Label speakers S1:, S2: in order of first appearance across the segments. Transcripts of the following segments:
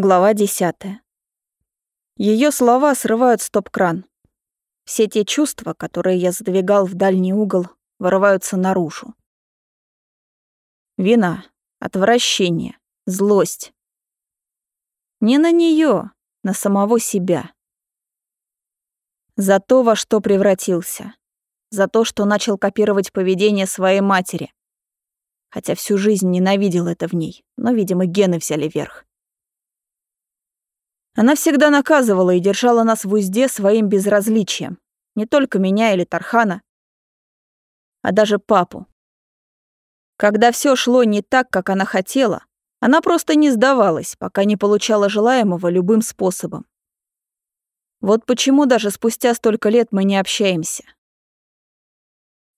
S1: Глава 10. Ее слова срывают стоп-кран. Все те чувства, которые я задвигал в дальний угол, вырываются наружу. Вина, отвращение, злость. Не на нее, на самого себя. За то, во что превратился. За то, что начал копировать поведение своей матери. Хотя всю жизнь ненавидел это в ней, но, видимо, гены взяли верх. Она всегда наказывала и держала нас в узде своим безразличием. Не только меня или Тархана, а даже папу. Когда все шло не так, как она хотела, она просто не сдавалась, пока не получала желаемого любым способом. Вот почему даже спустя столько лет мы не общаемся.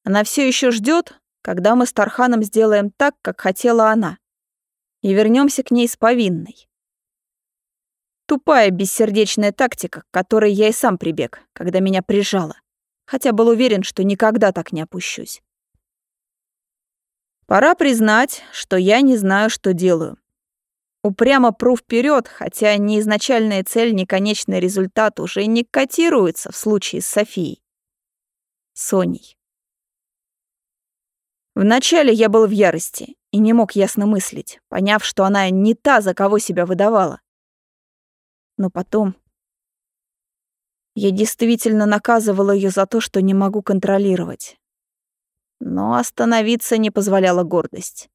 S1: Она все еще ждет, когда мы с Тарханом сделаем так, как хотела она, и вернемся к ней с повинной. Тупая бессердечная тактика, к которой я и сам прибег, когда меня прижало. Хотя был уверен, что никогда так не опущусь. Пора признать, что я не знаю, что делаю. Упрямо пру вперед, хотя ни изначальная цель, ни конечный результат уже не котируются в случае с Софией. Соней. Вначале я был в ярости и не мог ясно мыслить, поняв, что она не та, за кого себя выдавала. Но потом... Я действительно наказывала ее за то, что не могу контролировать. Но остановиться не позволяла гордость.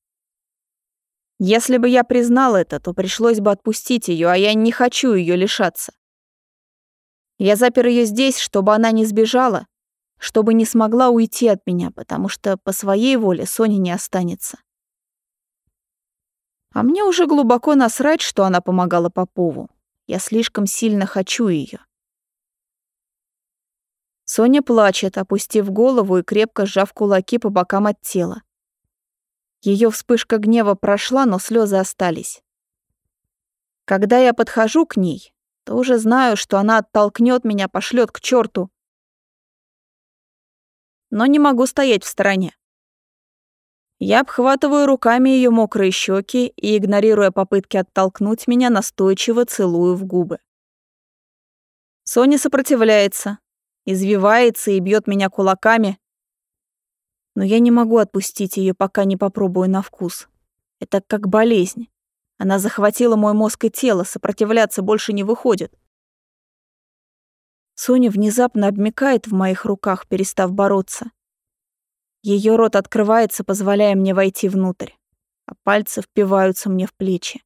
S1: Если бы я признал это, то пришлось бы отпустить ее, а я не хочу ее лишаться. Я запер ее здесь, чтобы она не сбежала, чтобы не смогла уйти от меня, потому что по своей воле Соня не останется. А мне уже глубоко насрать, что она помогала Попову. Я слишком сильно хочу ее. Соня плачет, опустив голову и крепко сжав кулаки по бокам от тела. Ее вспышка гнева прошла, но слезы остались. Когда я подхожу к ней, то уже знаю, что она оттолкнет меня, пошлет к черту. Но не могу стоять в стороне. Я обхватываю руками ее мокрые щеки и, игнорируя попытки оттолкнуть меня, настойчиво целую в губы. Соня сопротивляется, извивается и бьет меня кулаками, но я не могу отпустить ее, пока не попробую на вкус. Это как болезнь. Она захватила мой мозг и тело, сопротивляться больше не выходит. Соня внезапно обмякает в моих руках, перестав бороться. Ее рот открывается, позволяя мне войти внутрь, а пальцы впиваются мне в плечи.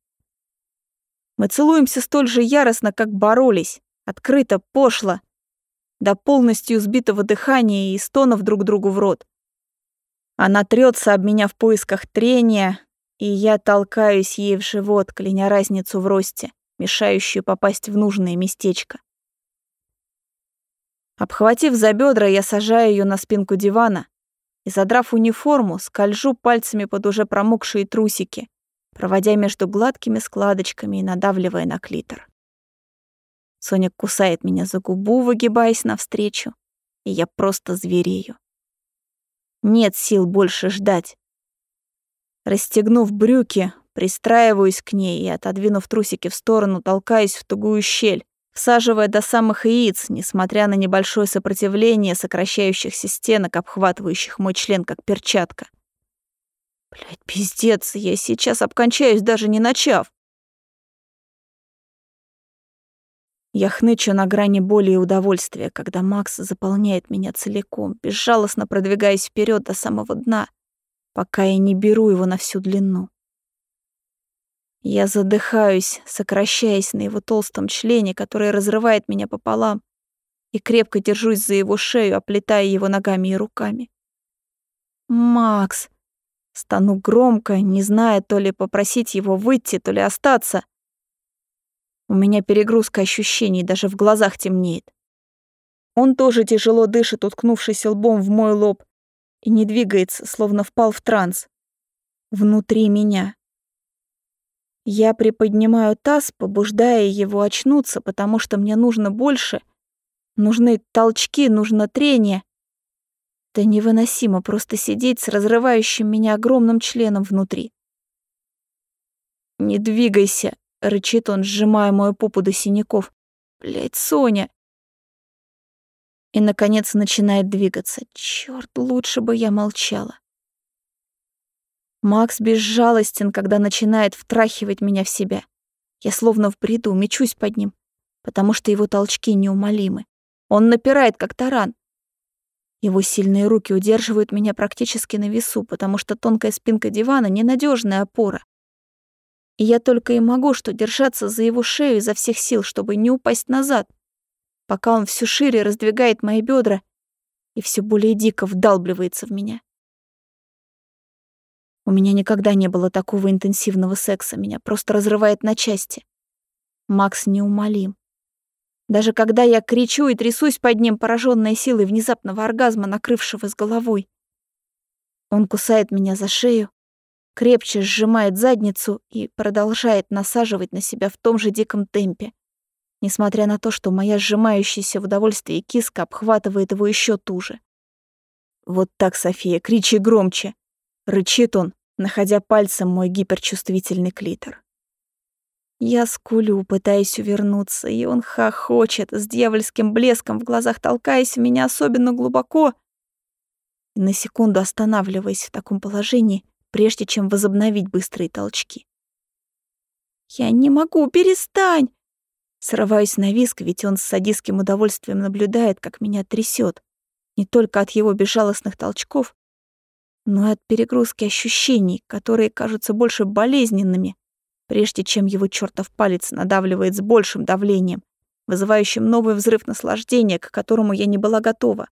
S1: Мы целуемся столь же яростно, как боролись, открыто, пошло, до полностью сбитого дыхания и стонов друг другу в рот. Она трется об меня в поисках трения, и я толкаюсь ей в живот, кляня разницу в росте, мешающую попасть в нужное местечко. Обхватив за бедра, я сажаю ее на спинку дивана, и, задрав униформу, скольжу пальцами под уже промокшие трусики, проводя между гладкими складочками и надавливая на клитор. Соня кусает меня за губу, выгибаясь навстречу, и я просто зверею. Нет сил больше ждать. Расстегнув брюки, пристраиваюсь к ней и, отодвинув трусики в сторону, толкаюсь в тугую щель, всаживая до самых яиц, несмотря на небольшое сопротивление сокращающихся стенок, обхватывающих мой член как перчатка. Блядь, пиздец, я сейчас обкончаюсь, даже не начав. Я хнычу на грани боли и удовольствия, когда Макс заполняет меня целиком, безжалостно продвигаясь вперед до самого дна, пока я не беру его на всю длину. Я задыхаюсь, сокращаясь на его толстом члене, который разрывает меня пополам, и крепко держусь за его шею, оплетая его ногами и руками. «Макс!» Стану громко, не зная то ли попросить его выйти, то ли остаться. У меня перегрузка ощущений, даже в глазах темнеет. Он тоже тяжело дышит, уткнувшись лбом в мой лоб, и не двигается, словно впал в транс. Внутри меня. Я приподнимаю таз, побуждая его очнуться, потому что мне нужно больше. Нужны толчки, нужно трение. Это невыносимо просто сидеть с разрывающим меня огромным членом внутри. «Не двигайся», — рычит он, сжимая мою попу до синяков. «Блядь, Соня!» И, наконец, начинает двигаться. Чёрт, лучше бы я молчала. Макс безжалостен, когда начинает втрахивать меня в себя. Я словно в бреду, мечусь под ним, потому что его толчки неумолимы. Он напирает, как таран. Его сильные руки удерживают меня практически на весу, потому что тонкая спинка дивана — ненадежная опора. И я только и могу что держаться за его шею изо всех сил, чтобы не упасть назад, пока он все шире раздвигает мои бедра и все более дико вдалбливается в меня. У меня никогда не было такого интенсивного секса, меня просто разрывает на части. Макс неумолим. Даже когда я кричу и трясусь под ним, пораженная силой внезапного оргазма, накрывшего с головой. Он кусает меня за шею, крепче сжимает задницу и продолжает насаживать на себя в том же диком темпе, несмотря на то, что моя сжимающаяся в удовольствии киска обхватывает его еще туже. «Вот так, София, кричи громче!» — рычит он, находя пальцем мой гиперчувствительный клитор. Я скулю, пытаясь увернуться, и он хохочет, с дьявольским блеском в глазах толкаясь в меня особенно глубоко, и на секунду останавливаясь в таком положении, прежде чем возобновить быстрые толчки. «Я не могу, перестань!» Срываюсь на виск, ведь он с садистским удовольствием наблюдает, как меня трясет, не только от его безжалостных толчков, но и от перегрузки ощущений, которые кажутся больше болезненными, прежде чем его чертов палец надавливает с большим давлением, вызывающим новый взрыв наслаждения, к которому я не была готова.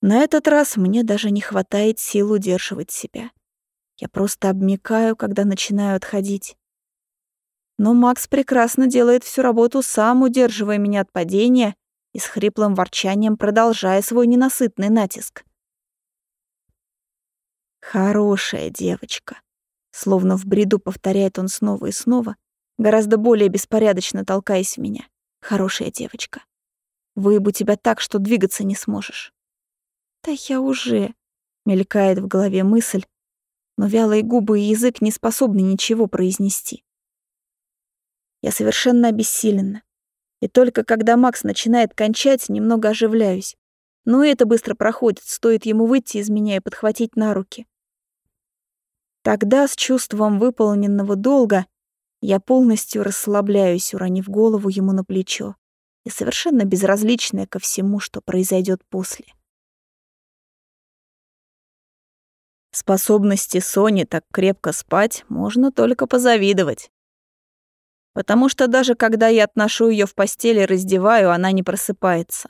S1: На этот раз мне даже не хватает сил удерживать себя. Я просто обмикаю, когда начинаю отходить. Но Макс прекрасно делает всю работу сам, удерживая меня от падения и с хриплым ворчанием продолжая свой ненасытный натиск. «Хорошая девочка», словно в бреду повторяет он снова и снова, гораздо более беспорядочно толкаясь в меня. «Хорошая девочка. Выебу тебя так, что двигаться не сможешь». «Да я уже...» — мелькает в голове мысль, но вялые губы и язык не способны ничего произнести. Я совершенно обессилена. И только когда Макс начинает кончать, немного оживляюсь. Но это быстро проходит, стоит ему выйти из меня и подхватить на руки. Тогда с чувством выполненного долга я полностью расслабляюсь, уронив голову ему на плечо и совершенно безразличная ко всему, что произойдет после. Способности Сони так крепко спать можно только позавидовать. Потому что даже когда я отношу ее в постель и раздеваю, она не просыпается.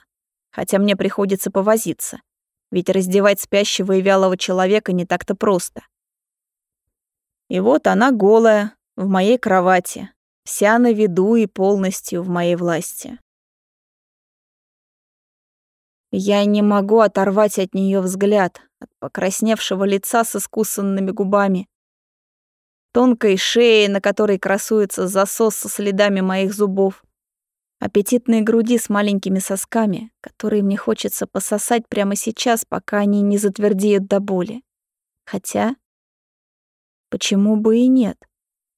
S1: Хотя мне приходится повозиться. Ведь раздевать спящего и вялого человека не так-то просто. И вот она голая, в моей кровати, вся на виду и полностью в моей власти. Я не могу оторвать от нее взгляд, от покрасневшего лица с искусанными губами, тонкой шеи, на которой красуется засос со следами моих зубов, аппетитные груди с маленькими сосками, которые мне хочется пососать прямо сейчас, пока они не затвердеют до боли. Хотя, почему бы и нет?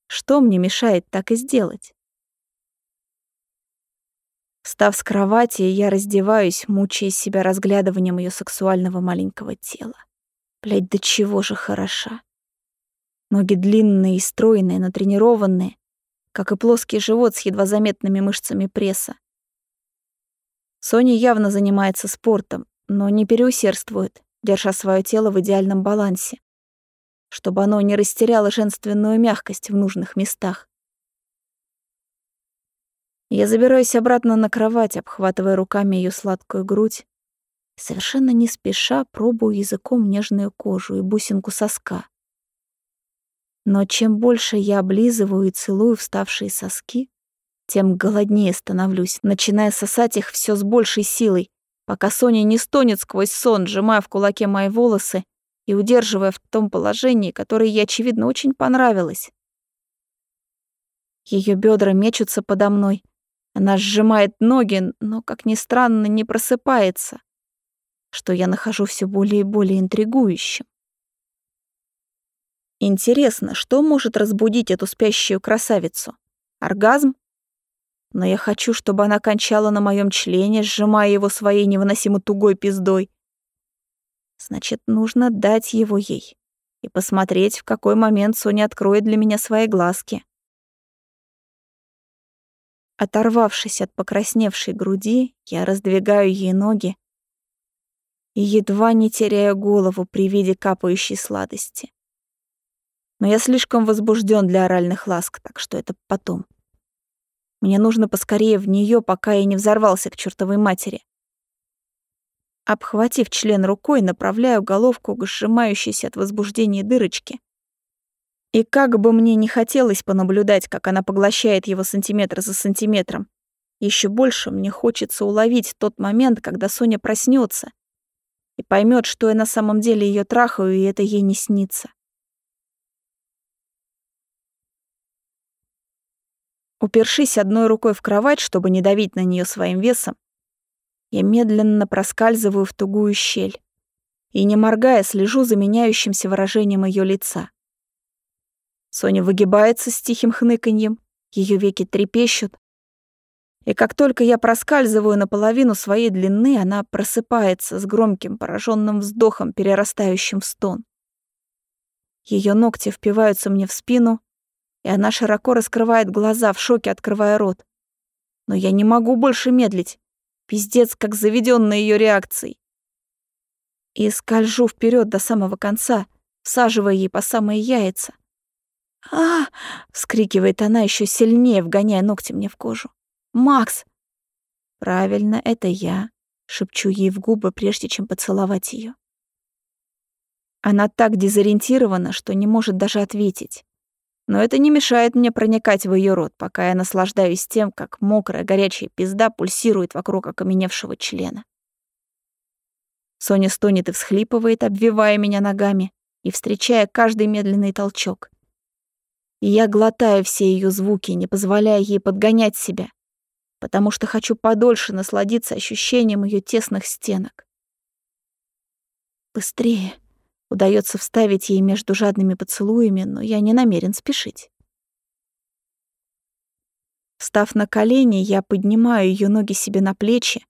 S1: Что мне мешает так и сделать? Встав с кровати, я раздеваюсь, мучая себя разглядыванием ее сексуального маленького тела. Блядь, до чего же хороша. Ноги длинные и стройные, натренированные, как и плоский живот с едва заметными мышцами пресса. Соня явно занимается спортом, но не переусердствует, держа свое тело в идеальном балансе, чтобы оно не растеряло женственную мягкость в нужных местах. Я забираюсь обратно на кровать, обхватывая руками ее сладкую грудь, совершенно не спеша пробую языком нежную кожу и бусинку соска. Но чем больше я облизываю и целую вставшие соски, тем голоднее становлюсь, начиная сосать их все с большей силой, пока Соня не стонет сквозь сон, сжимая в кулаке мои волосы и удерживая в том положении, которое ей, очевидно, очень понравилось. Ее бедра мечутся подо мной, она сжимает ноги, но, как ни странно, не просыпается, что я нахожу все более и более интригующим. Интересно, что может разбудить эту спящую красавицу? Оргазм? Но я хочу, чтобы она кончала на моем члене, сжимая его своей невыносимо тугой пиздой. Значит, нужно дать его ей и посмотреть, в какой момент Соня откроет для меня свои глазки. Оторвавшись от покрасневшей груди, я раздвигаю ей ноги и едва не теряю голову при виде капающей сладости. Но я слишком возбужден для оральных ласк, так что это потом. Мне нужно поскорее в нее, пока я не взорвался к чертовой матери. Обхватив член рукой, направляю головку к сжимающейся от возбуждения дырочке. И как бы мне не хотелось понаблюдать, как она поглощает его сантиметр за сантиметром, еще больше мне хочется уловить тот момент, когда Соня проснется и поймет, что я на самом деле ее трахаю, и это ей не снится. Упершись одной рукой в кровать, чтобы не давить на нее своим весом, я медленно проскальзываю в тугую щель и, не моргая, слежу за меняющимся выражением ее лица. Соня выгибается с тихим хныканьем, ее веки трепещут. И как только я проскальзываю наполовину своей длины, она просыпается с громким пораженным вздохом, перерастающим в стон. Ее ногти впиваются мне в спину, и она широко раскрывает глаза, в шоке открывая рот. Но я не могу больше медлить. Пиздец, как заведённая её реакцией. И скольжу вперед до самого конца, всаживая ей по самые яйца. а, вскрикивает она еще сильнее, вгоняя ногти мне в кожу. «Макс!» «Правильно, это я», — шепчу ей в губы, прежде чем поцеловать ее. Она так дезориентирована, что не может даже ответить. Но это не мешает мне проникать в ее рот, пока я наслаждаюсь тем, как мокрая горячая пизда пульсирует вокруг окаменевшего члена. Соня стонет и всхлипывает, обвивая меня ногами и встречая каждый медленный толчок. И я глотаю все ее звуки, не позволяя ей подгонять себя, потому что хочу подольше насладиться ощущением ее тесных стенок. Быстрее. Удается вставить ей между жадными поцелуями, но я не намерен спешить. Встав на колени, я поднимаю ее ноги себе на плечи,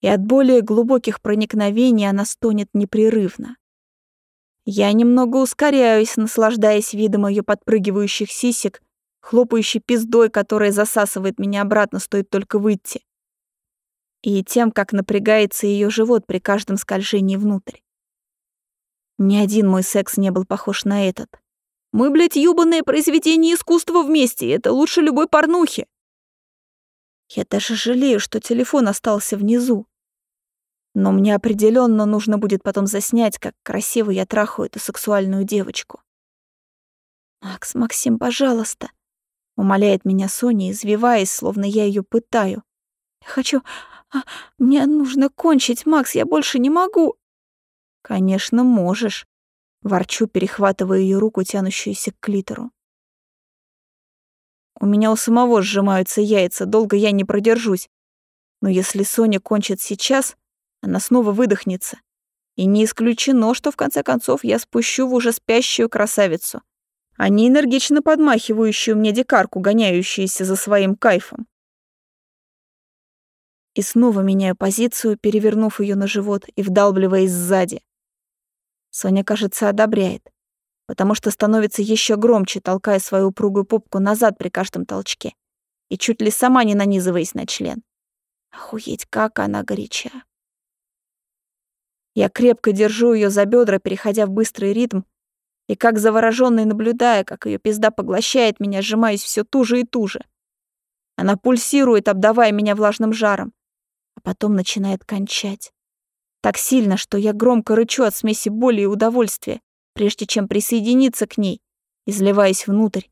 S1: и от более глубоких проникновений она стонет непрерывно. Я немного ускоряюсь, наслаждаясь видом ее подпрыгивающих сисек, хлопающей пиздой, которая засасывает меня обратно, стоит только выйти. И тем, как напрягается ее живот при каждом скольжении внутрь. Ни один мой секс не был похож на этот. Мы, блядь, ёбаное произведение искусства вместе, это лучше любой порнухи. Я даже жалею, что телефон остался внизу. Но мне определенно нужно будет потом заснять, как красиво я трахаю эту сексуальную девочку. «Макс, Максим, пожалуйста», — умоляет меня Соня, извиваясь, словно я ее пытаю. «Я хочу... А, мне нужно кончить, Макс, я больше не могу». «Конечно, можешь», — ворчу, перехватывая ее руку, тянущуюся к клитору. У меня у самого сжимаются яйца, долго я не продержусь. Но если Соня кончит сейчас, она снова выдохнется. И не исключено, что в конце концов я спущу в уже спящую красавицу, а не энергично подмахивающую мне дикарку, гоняющуюся за своим кайфом. И снова меняю позицию, перевернув ее на живот и вдалбливаясь сзади. Соня, кажется, одобряет, потому что становится еще громче, толкая свою упругую попку назад при каждом толчке и чуть ли сама не нанизываясь на член. Охуеть, как она горяча. Я крепко держу ее за бедра, переходя в быстрый ритм, и как заворожённый наблюдая, как ее пизда поглощает меня, сжимаюсь все туже и туже. Она пульсирует, обдавая меня влажным жаром, а потом начинает кончать. Так сильно, что я громко рычу от смеси боли и удовольствия, прежде чем присоединиться к ней, изливаясь внутрь,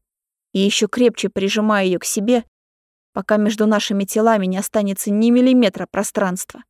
S1: и еще крепче прижимая ее к себе, пока между нашими телами не останется ни миллиметра пространства.